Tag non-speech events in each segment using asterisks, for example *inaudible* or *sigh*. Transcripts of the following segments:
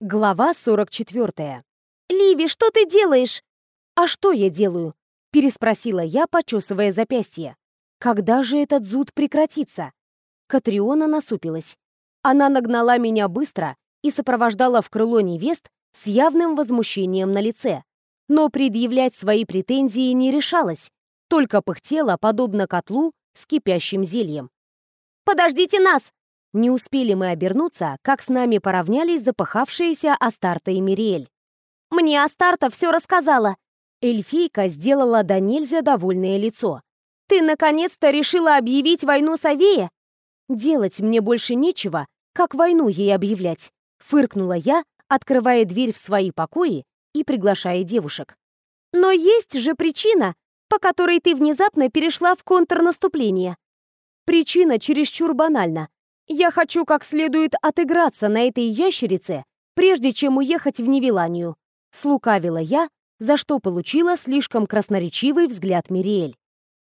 Глава 44. «Ливи, что ты делаешь?» «А что я делаю?» — переспросила я, почесывая запястье. «Когда же этот зуд прекратится?» Катриона насупилась. Она нагнала меня быстро и сопровождала в крыло невест с явным возмущением на лице. Но предъявлять свои претензии не решалась, только пыхтела, подобно котлу, с кипящим зельем. «Подождите нас!» Не успели мы обернуться, как с нами поравнялись запыхавшиеся Астарта и Мириэль. «Мне Астарта все рассказала!» Эльфийка сделала до нельзя довольное лицо. «Ты наконец-то решила объявить войну Савее?» «Делать мне больше нечего, как войну ей объявлять», — фыркнула я, открывая дверь в свои покои и приглашая девушек. «Но есть же причина, по которой ты внезапно перешла в контрнаступление». Причина чересчур банальна. Я хочу как следует отыграться на этой ящерице, прежде чем уехать в Невеланию. Слукавила я, за что получила слишком красноречивый взгляд Мириэль.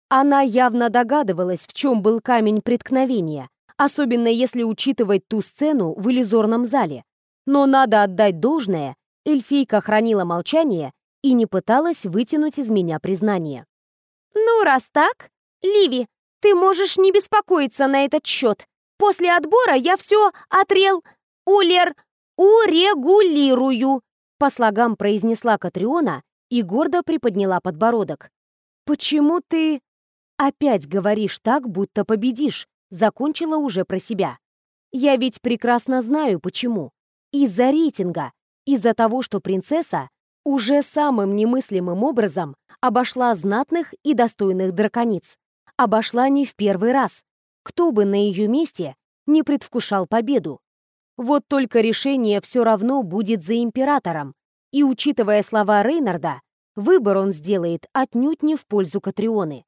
Она явно догадывалась, в чем был камень преткновения, особенно если учитывать ту сцену в иллюзорном зале. Но надо отдать должное, эльфийка хранила молчание и не пыталась вытянуть из меня признание. «Ну, раз так, Ливи, ты можешь не беспокоиться на этот счет», После отбора я все отрел... Улер... урегулирую!» По слогам произнесла Катриона и гордо приподняла подбородок. «Почему ты опять говоришь так, будто победишь?» Закончила уже про себя. «Я ведь прекрасно знаю, почему. Из-за рейтинга. Из-за того, что принцесса уже самым немыслимым образом обошла знатных и достойных дракониц. Обошла не в первый раз. Кто бы на ее месте не предвкушал победу? Вот только решение все равно будет за императором, и, учитывая слова Рейнарда, выбор он сделает отнюдь не в пользу Катрионы.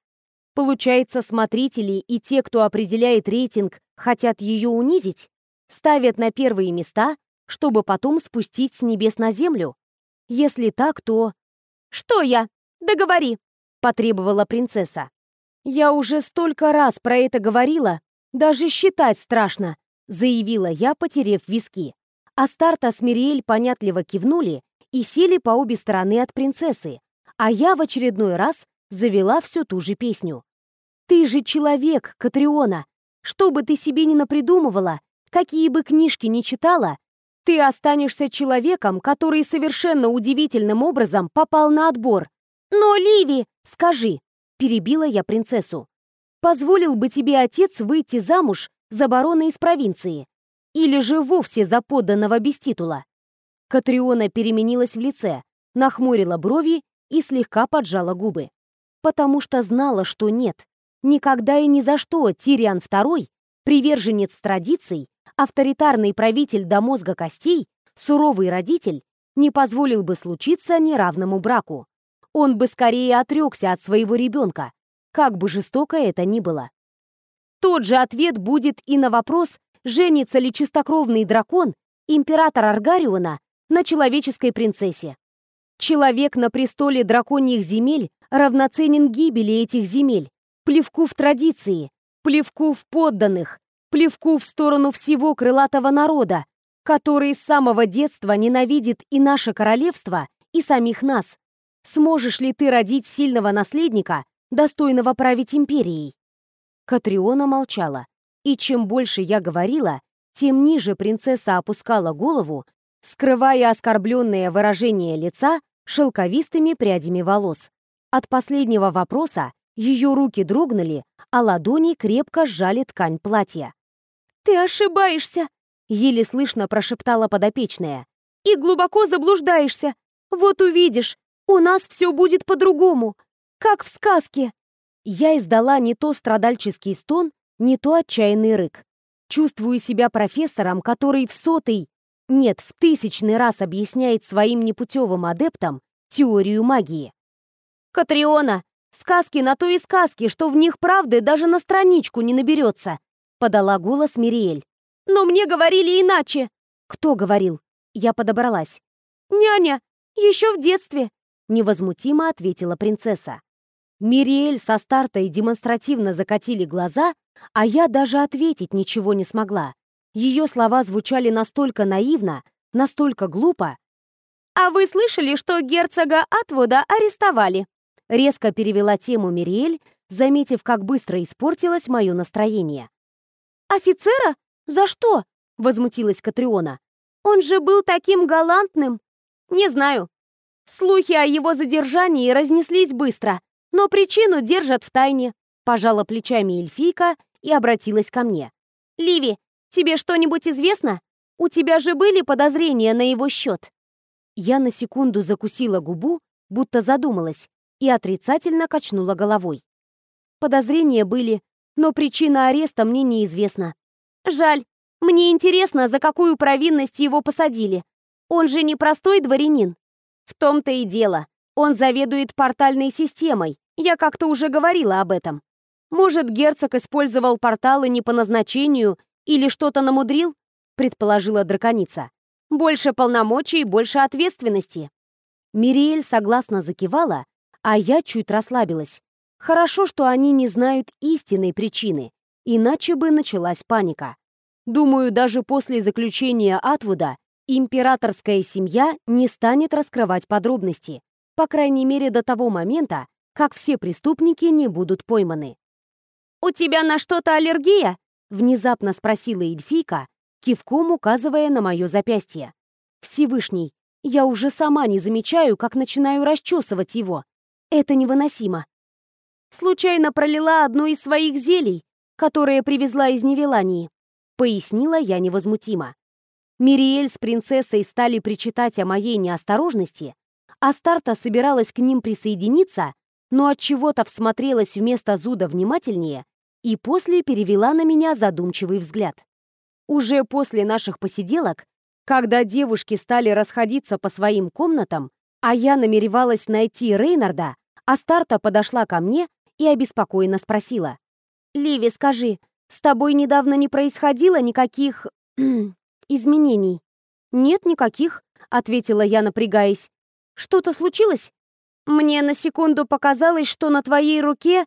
Получается, смотрители и те, кто определяет рейтинг, хотят ее унизить, ставят на первые места, чтобы потом спустить с небес на землю? Если так, то... «Что я? Договори!» — потребовала принцесса. «Я уже столько раз про это говорила, даже считать страшно», — заявила я, потерев виски. Астарта с Мириэль понятливо кивнули и сели по обе стороны от принцессы, а я в очередной раз завела всю ту же песню. «Ты же человек, Катриона! Что бы ты себе ни напридумывала, какие бы книжки ни читала, ты останешься человеком, который совершенно удивительным образом попал на отбор. Но, Ливи, скажи, перебила я принцессу. Позволил бы тебе отец выйти замуж за барона из провинции? Или же вовсе за подданного без титула? Катриона переменилась в лице, нахмурила брови и слегка поджала губы. Потому что знала, что нет. Никогда и ни за что Тириан II, приверженец традиций, авторитарный правитель до мозга костей, суровый родитель, не позволил бы случиться неравному браку он бы скорее отрекся от своего ребенка, как бы жестоко это ни было. Тот же ответ будет и на вопрос, женится ли чистокровный дракон, император Аргариона, на человеческой принцессе. Человек на престоле драконьих земель равноценен гибели этих земель, плевку в традиции, плевку в подданных, плевку в сторону всего крылатого народа, который с самого детства ненавидит и наше королевство, и самих нас. Сможешь ли ты родить сильного наследника, достойного править империей?» Катриона молчала, и чем больше я говорила, тем ниже принцесса опускала голову, скрывая оскорбленное выражение лица шелковистыми прядями волос. От последнего вопроса ее руки дрогнули, а ладони крепко сжали ткань платья. «Ты ошибаешься!» — еле слышно прошептала подопечная. «И глубоко заблуждаешься! Вот увидишь, у нас все будет по-другому, как в сказке. Я издала не то страдальческий стон, не то отчаянный рык. Чувствую себя профессором, который в сотый, нет, в тысячный раз объясняет своим непутевым адептам теорию магии. «Катриона, сказки на то и сказки, что в них правды даже на страничку не наберется», подала голос Мириэль. «Но мне говорили иначе». «Кто говорил?» Я подобралась. «Няня, еще в детстве невозмутимо ответила принцесса. Мириэль со старта демонстративно закатили глаза, а я даже ответить ничего не смогла. Ее слова звучали настолько наивно, Настолько глупо. «А вы слышали, что герцога Атвуда арестовали?» Резко перевела тему Мириэль, заметив, как быстро испортилось мое настроение. «Офицера? За что?» — возмутилась Катриона. «Он же был таким галантным!» «Не знаю. Слухи о его задержании разнеслись быстро, но причину держат в тайне», — пожала плечами эльфийка и обратилась ко мне. «Ливи, тебе что-нибудь известно? У тебя же были подозрения на его счет?» Я на секунду закусила губу, будто задумалась, и отрицательно качнула головой. Подозрения были, но причина ареста мне неизвестна. Жаль. Мне интересно, за какую провинность его посадили. Он же не простой дворянин. В том-то и дело. Он заведует портальной системой. Я как-то уже говорила об этом. Может, герцог использовал порталы не по назначению или что-то намудрил? Предположила драконица. Больше полномочий, больше ответственности. Мириэль согласно закивала, а я чуть расслабилась. Хорошо, что они не знают истинной причины, иначе бы началась паника. Думаю, даже после заключения Атвуда императорская семья не станет раскрывать подробности, по крайней мере до того момента, как все преступники не будут пойманы. «У тебя на что-то аллергия?» — внезапно спросила эльфийка, кивком указывая на мое запястье. «Всевышний, я уже сама не замечаю, как начинаю расчесывать его. Это невыносимо случайно пролила одно из своих зелий, которое привезла из Невелании. Пояснила я невозмутимо. Мириэль с принцессой стали причитать о моей неосторожности, а Старта собиралась к ним присоединиться, но от чего-то всмотрелась вместо зуда внимательнее и после перевела на меня задумчивый взгляд. Уже после наших посиделок, когда девушки стали расходиться по своим комнатам, а я намеревалась найти Рейнарда, Астарта подошла ко мне и обеспокоенно спросила. «Ливи, скажи, с тобой недавно не происходило никаких... *clears throat* изменений?» «Нет никаких», — ответила я, напрягаясь. «Что-то случилось?» «Мне на секунду показалось, что на твоей руке...»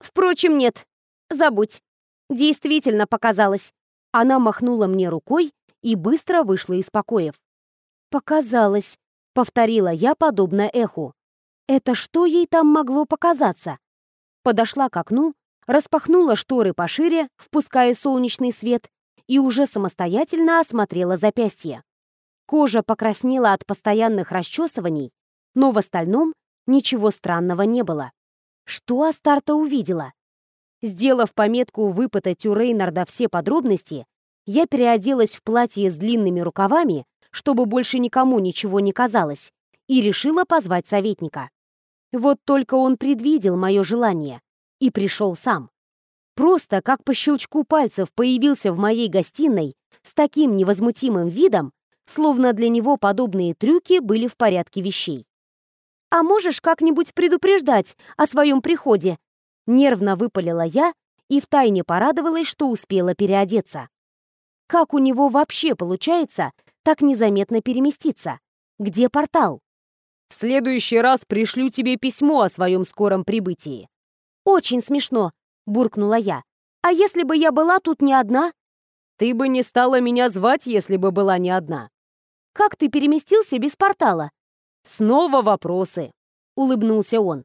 «Впрочем, нет. Забудь. Действительно показалось». Она махнула мне рукой и быстро вышла из покоев. «Показалось», — повторила я подобно эху. «Это что ей там могло показаться?» подошла к окну, распахнула шторы пошире, впуская солнечный свет, и уже самостоятельно осмотрела запястье. Кожа покраснела от постоянных расчесываний, но в остальном ничего странного не было. Что Астарта увидела? Сделав пометку выпытать у Рейнарда все подробности, я переоделась в платье с длинными рукавами, чтобы больше никому ничего не казалось, и решила позвать советника. Вот только он предвидел мое желание и пришел сам. Просто как по щелчку пальцев появился в моей гостиной с таким невозмутимым видом, словно для него подобные трюки были в порядке вещей. «А можешь как-нибудь предупреждать о своем приходе?» Нервно выпалила я и втайне порадовалась, что успела переодеться. Как у него вообще получается так незаметно переместиться? Где портал? В следующий раз пришлю тебе письмо о своем скором прибытии. Очень смешно, буркнула я. А если бы я была тут не одна? Ты бы не стала меня звать, если бы была не одна. Как ты переместился без портала? Снова вопросы, улыбнулся он.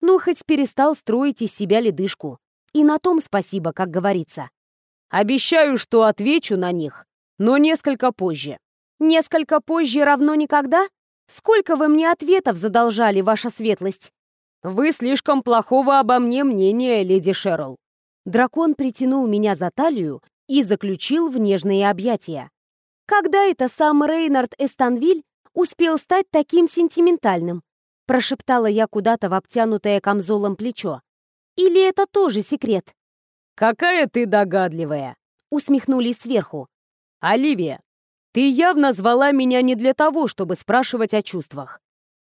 Ну, хоть перестал строить из себя ледышку. И на том спасибо, как говорится. Обещаю, что отвечу на них, но несколько позже. Несколько позже равно никогда? Сколько вы мне ответов задолжали, ваша светлость?» «Вы слишком плохого обо мне мнения, леди Шерл». Дракон притянул меня за талию и заключил в нежные объятия. «Когда это сам Рейнард Эстанвиль успел стать таким сентиментальным?» прошептала я куда-то в обтянутое камзолом плечо. «Или это тоже секрет?» «Какая ты догадливая!» усмехнулись сверху. «Оливия, ты явно звала меня не для того, чтобы спрашивать о чувствах.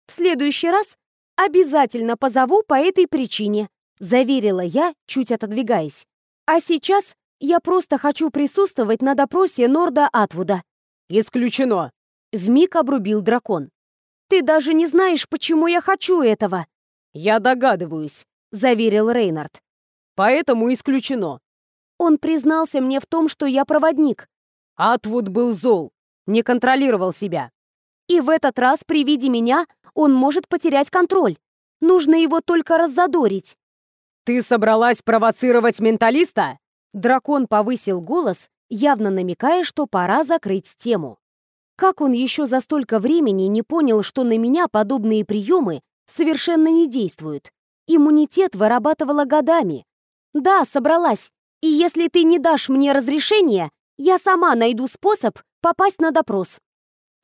В следующий раз обязательно позову по этой причине, заверила я, чуть отодвигаясь. А сейчас я просто хочу присутствовать на допросе Норда Атвуда. Исключено. Вмиг обрубил дракон. Ты даже не знаешь, почему я хочу этого. Я догадываюсь, заверил Рейнард. Поэтому исключено. Он признался мне в том, что я проводник. Атвуд был зол. не контролировал себя. И в этот раз при виде меня он может потерять контроль. Нужно его только раззадорить. «Ты собралась провоцировать менталиста?» Дракон повысил голос, явно намекая, что пора закрыть тему. Как он еще за столько времени не понял, что на меня подобные приемы совершенно не действуют? Иммунитет вырабатывала годами. Да, собралась. И если ты не дашь мне разрешения, я сама найду способ попасть на допрос.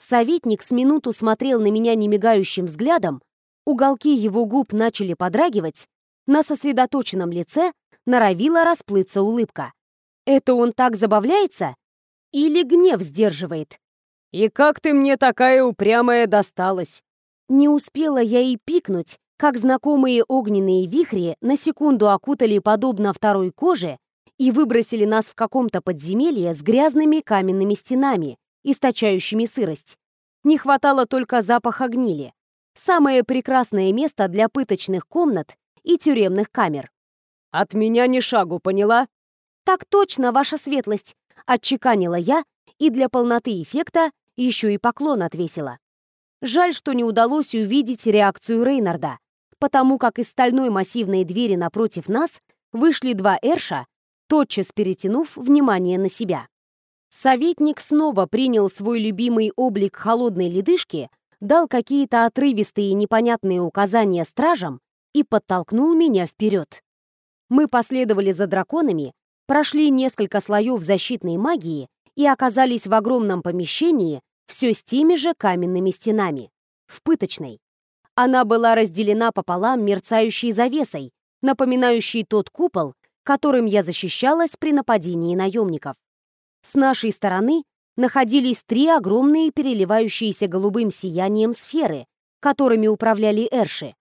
Советник с минуту смотрел на меня немигающим взглядом, уголки его губ начали подрагивать, на сосредоточенном лице норовила расплыться улыбка. Это он так забавляется? Или гнев сдерживает? «И как ты мне такая упрямая досталась?» Не успела я и пикнуть, как знакомые огненные вихри на секунду окутали подобно второй коже и выбросили нас в каком-то подземелье с грязными каменными стенами, источающими сырость. Не хватало только запаха гнили. Самое прекрасное место для пыточных комнат и тюремных камер. «От меня ни шагу, поняла?» «Так точно, ваша светлость!» — отчеканила я и для полноты эффекта еще и поклон отвесила. Жаль, что не удалось увидеть реакцию Рейнарда, потому как из стальной массивной двери напротив нас вышли два Эрша, тотчас перетянув внимание на себя. Советник снова принял свой любимый облик холодной ледышки, дал какие-то отрывистые и непонятные указания стражам и подтолкнул меня вперед. Мы последовали за драконами, прошли несколько слоев защитной магии и оказались в огромном помещении все с теми же каменными стенами, в пыточной. Она была разделена пополам мерцающей завесой, напоминающей тот купол, которым я защищалась при нападении наемников. С нашей стороны находились три огромные переливающиеся голубым сиянием сферы, которыми управляли эрши.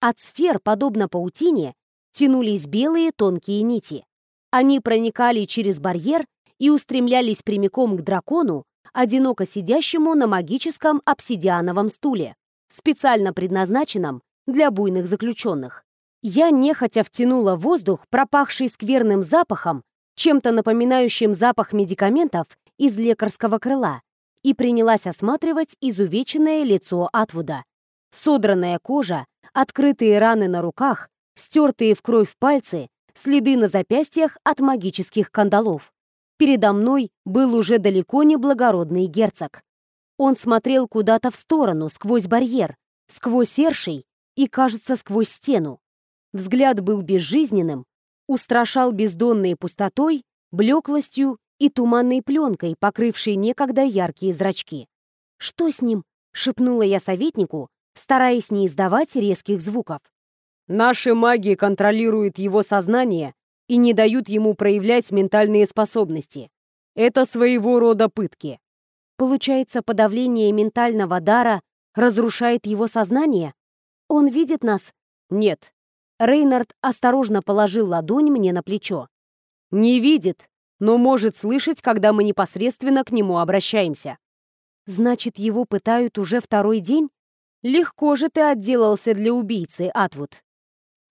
От сфер, подобно паутине, тянулись белые тонкие нити. Они проникали через барьер и устремлялись прямиком к дракону, одиноко сидящему на магическом обсидиановом стуле, специально предназначенном для буйных заключенных. Я нехотя втянула воздух, пропахший скверным запахом, чем-то напоминающим запах медикаментов из лекарского крыла, и принялась осматривать изувеченное лицо Атвуда. Содранная кожа, открытые раны на руках, стертые в кровь пальцы, следы на запястьях от магических кандалов. Передо мной был уже далеко не благородный герцог. Он смотрел куда-то в сторону, сквозь барьер, сквозь сершей и, кажется, сквозь стену. Взгляд был безжизненным, устрашал бездонной пустотой, блеклостью и туманной пленкой, покрывшей некогда яркие зрачки. «Что с ним?» — шепнула я советнику, стараясь не издавать резких звуков. «Наши маги контролируют его сознание и не дают ему проявлять ментальные способности. Это своего рода пытки. Получается, подавление ментального дара разрушает его сознание? Он видит нас? Нет. Рейнард осторожно положил ладонь мне на плечо. Не видит, но может слышать, когда мы непосредственно к нему обращаемся. Значит, его пытают уже второй день? Легко же ты отделался для убийцы, Атвуд.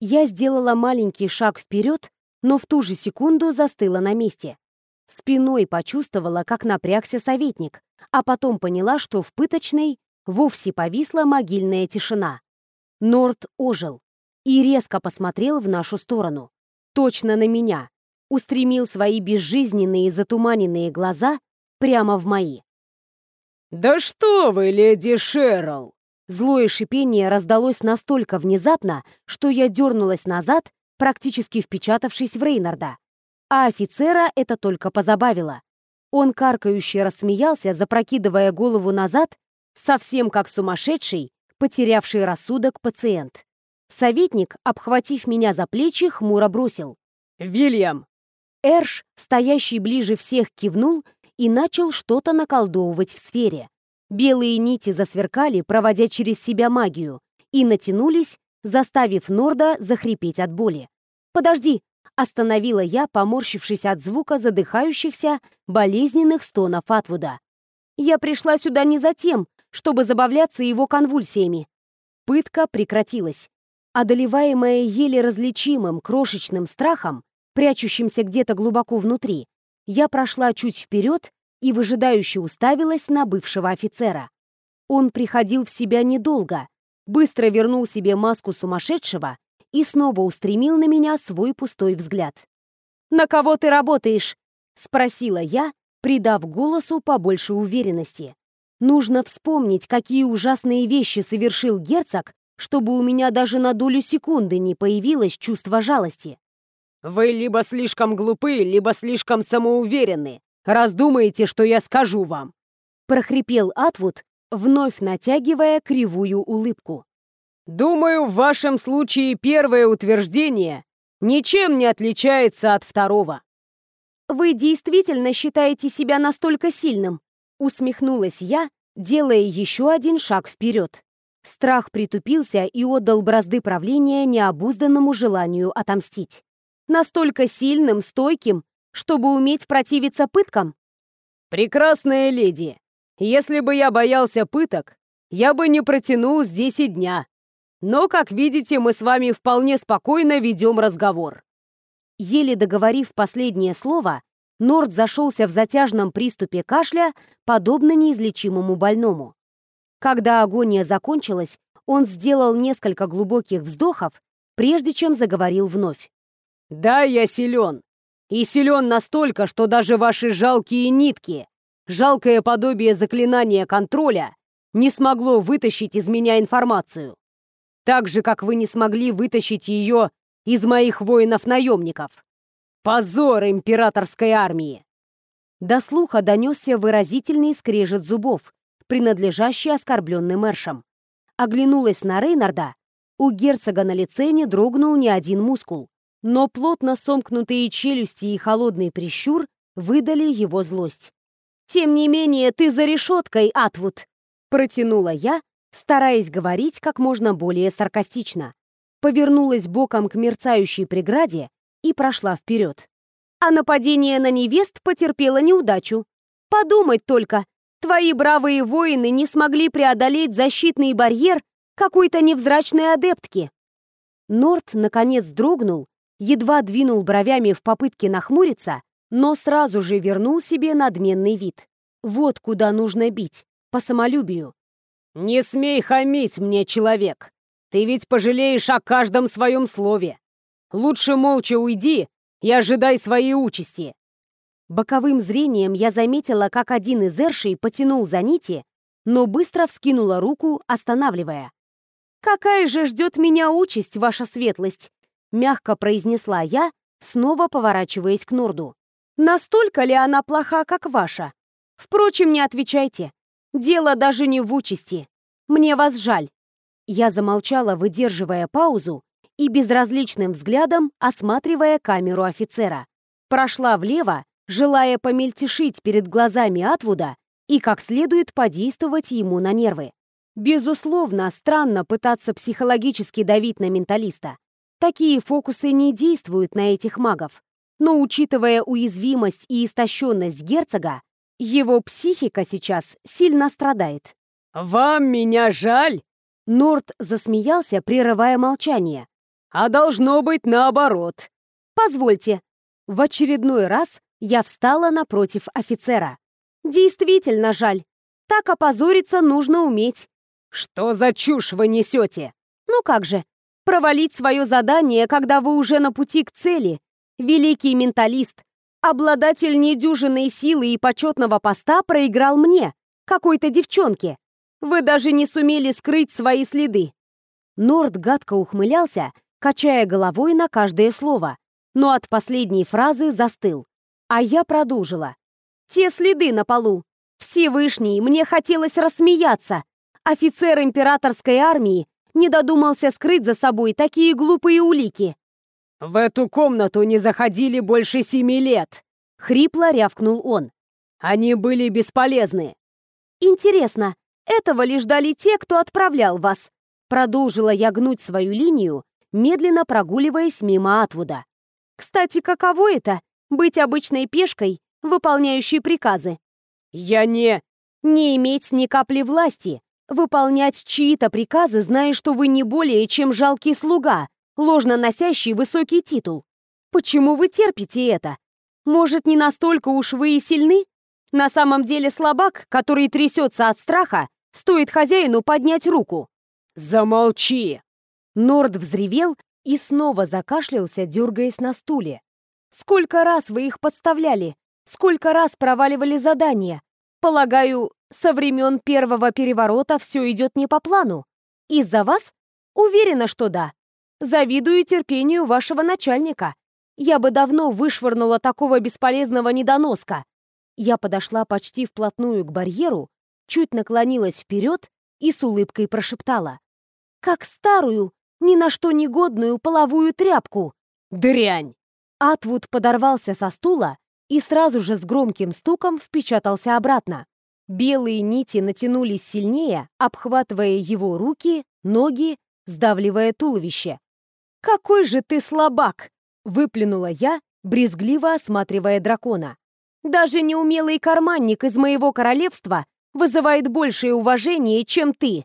Я сделала маленький шаг вперед, но в ту же секунду застыла на месте. Спиной почувствовала, как напрягся советник, а потом поняла, что в пыточной вовсе повисла могильная тишина. Норт ожил и резко посмотрел в нашу сторону. Точно на меня. Устремил свои безжизненные затуманенные глаза прямо в мои. «Да что вы, леди Шерл!» Злое шипение раздалось настолько внезапно, что я дернулась назад практически впечатавшись в Рейнарда. А офицера это только позабавило. Он каркающе рассмеялся, запрокидывая голову назад, совсем как сумасшедший, потерявший рассудок пациент. Советник, обхватив меня за плечи, хмуро бросил. «Вильям!» Эрш, стоящий ближе всех, кивнул и начал что-то наколдовывать в сфере. Белые нити засверкали, проводя через себя магию, и натянулись, заставив Норда захрипеть от боли. «Подожди!» — остановила я, поморщившись от звука задыхающихся, болезненных стонов Атвуда. «Я пришла сюда не за тем, чтобы забавляться его конвульсиями». Пытка прекратилась. Одолеваемая еле различимым крошечным страхом, прячущимся где-то глубоко внутри, я прошла чуть вперед и выжидающе уставилась на бывшего офицера. Он приходил в себя недолго, быстро вернул себе маску сумасшедшего и снова устремил на меня свой пустой взгляд. «На кого ты работаешь?» — спросила я, придав голосу побольше уверенности. Нужно вспомнить, какие ужасные вещи совершил герцог, чтобы у меня даже на долю секунды не появилось чувство жалости. «Вы либо слишком глупы, либо слишком самоуверенны, раз думаете, что я скажу вам», — прохрипел Атвуд, вновь натягивая кривую улыбку. «Думаю, в вашем случае первое утверждение ничем не отличается от второго». «Вы действительно считаете себя настолько сильным?» Усмехнулась я, делая еще один шаг вперед. Страх притупился и отдал бразды правления необузданному желанию отомстить. Настолько сильным, стойким, чтобы уметь противиться пыткам? «Прекрасная леди, если бы я боялся пыток, я бы не протянул здесь и дня. Но, как видите, мы с вами вполне спокойно ведем разговор». Еле договорив последнее слово, Норд зашелся в затяжном приступе кашля, подобно неизлечимому больному. Когда агония закончилась, он сделал несколько глубоких вздохов, прежде чем заговорил вновь. «Да, я силен. И силен настолько, что даже ваши жалкие нитки, жалкое подобие заклинания контроля, не смогло вытащить из меня информацию. Так же, как вы не смогли вытащить ее из моих воинов-наемников. Позор императорской армии!» До слуха донесся выразительный скрежет зубов, принадлежащий оскорбленным Эршам. Оглянулась на Рейнарда. У герцога на лице не дрогнул ни один мускул, но плотно сомкнутые челюсти и холодный прищур выдали его злость. «Тем не менее, ты за решеткой, Атвуд!» Протянула я, стараясь говорить как можно более саркастично. Повернулась боком к мерцающей преграде и прошла вперед. А нападение на невест потерпело неудачу. Подумать только, твои бравые воины не смогли преодолеть защитный барьер какой-то невзрачной адептки. Норт, наконец, дрогнул, едва двинул бровями в попытке нахмуриться, но сразу же вернул себе надменный вид. Вот куда нужно бить, по самолюбию. «Не смей хамить мне, человек! Ты ведь пожалеешь о каждом своем слове! Лучше молча уйди и ожидай своей участи!» Боковым зрением я заметила, как один из эршей потянул за нити, но быстро вскинула руку, останавливая. «Какая же ждет меня участь, ваша светлость?» мягко произнесла я, снова поворачиваясь к Норду. «Настолько ли она плоха, как ваша? Впрочем, не отвечайте. Дело даже не в участи. Мне вас жаль». Я замолчала, выдерживая паузу, и безразличным взглядом осматривая камеру офицера. Прошла влево, желая помельтешить перед глазами Атвуда и как следует подействовать ему на нервы. Безусловно, странно пытаться психологически давить на менталиста. Такие фокусы не действуют на этих магов. Но учитывая уязвимость и истощенность герцога, его психика сейчас сильно страдает. «Вам меня жаль?» Норт засмеялся, прерывая молчание, а должно быть наоборот. Позвольте. В очередной раз я встала напротив офицера. Действительно жаль. Так опозориться нужно уметь. Что за чушь вы несете? Ну как же, провалить свое задание, когда вы уже на пути к цели. Великий менталист, обладатель недюжинной силы и почетного поста проиграл мне, какой-то девчонке. Вы даже не сумели скрыть свои следы. Норд гадко ухмылялся, качая головой на каждое слово, но от последней фразы застыл. А я продолжила. «Те следы на полу. Всевышний, мне хотелось рассмеяться. Офицер императорской армии не додумался скрыть за собой такие глупые улики». «В эту комнату не заходили больше семи лет!» — хрипло рявкнул он. «Они были бесполезны!» «Интересно, этого ли ждали те, кто отправлял вас?» Продолжила я гнуть свою линию, медленно прогуливаясь мимо Атвуда. «Кстати, каково это — быть обычной пешкой, выполняющей приказы?» «Я не...» «Не иметь ни капли власти, выполнять чьи-то приказы, зная, что вы не более чем жалкий слуга, ложно носящий высокий титул. Почему вы терпите это? Может, не настолько уж вы и сильны? На самом деле слабак, который трясется от страха, стоит хозяину поднять руку. «Замолчи!» Норд взревел и снова закашлялся, дергаясь на стуле. «Сколько раз вы их подставляли? Сколько раз проваливали задания? Полагаю, со времен первого переворота все идет не по плану. Из-за вас? Уверена, что да. Завидую терпению вашего начальника. Я бы давно вышвырнула такого бесполезного недоноска. Я подошла почти вплотную к барьеру, чуть наклонилась вперед и с улыбкой прошептала. «Как старую, ни на что негодную половую тряпку!» «Дрянь!» Атвуд подорвался со стула и сразу же с громким стуком впечатался обратно. Белые нити натянулись сильнее, обхватывая его руки, ноги, сдавливая туловище. «Какой же ты слабак!» — выплюнула я, брезгливо осматривая дракона. «Даже неумелый карманник из моего королевства вызывает большее уважение, чем ты!»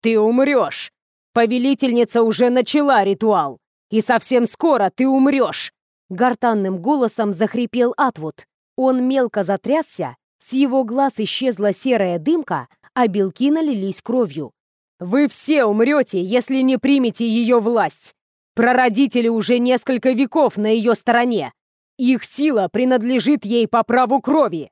«Ты умрешь! Повелительница уже начала ритуал, и совсем скоро ты умрешь!» Гортанным голосом захрипел Атвуд. Он мелко затрясся, с его глаз исчезла серая дымка, а белки налились кровью. «Вы все умрете, если не примете ее власть! Прародители уже несколько веков на ее стороне! Их сила принадлежит ей по праву крови!»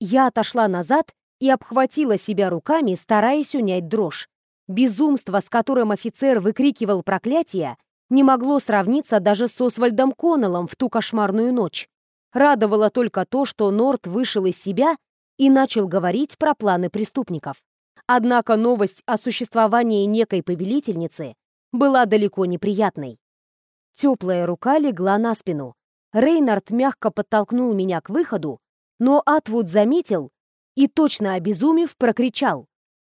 Я отошла назад и обхватила себя руками, стараясь унять дрожь. Безумство, с которым офицер выкрикивал проклятие, не могло сравниться даже с Освальдом Коннеллом в ту кошмарную ночь. Радовало только то, что Норт вышел из себя и начал говорить про планы преступников. Однако новость о существовании некой повелительницы была далеко неприятной. Теплая рука легла на спину. Рейнард мягко подтолкнул меня к выходу, но Атвуд заметил и, точно обезумев, прокричал.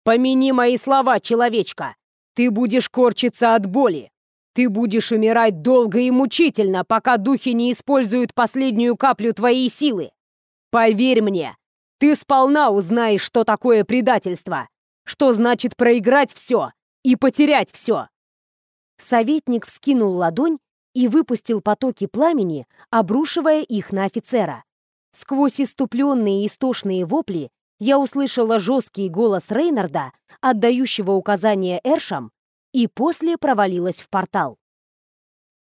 «Помяни мои слова, человечка! Ты будешь корчиться от боли! Ты будешь умирать долго и мучительно, пока духи не используют последнюю каплю твоей силы. Поверь мне, ты сполна узнаешь, что такое предательство, что значит проиграть все и потерять все. Советник вскинул ладонь и выпустил потоки пламени, обрушивая их на офицера. Сквозь иступленные истошные вопли я услышала жесткий голос Рейнарда, отдающего указания Эршам, и после провалилась в портал.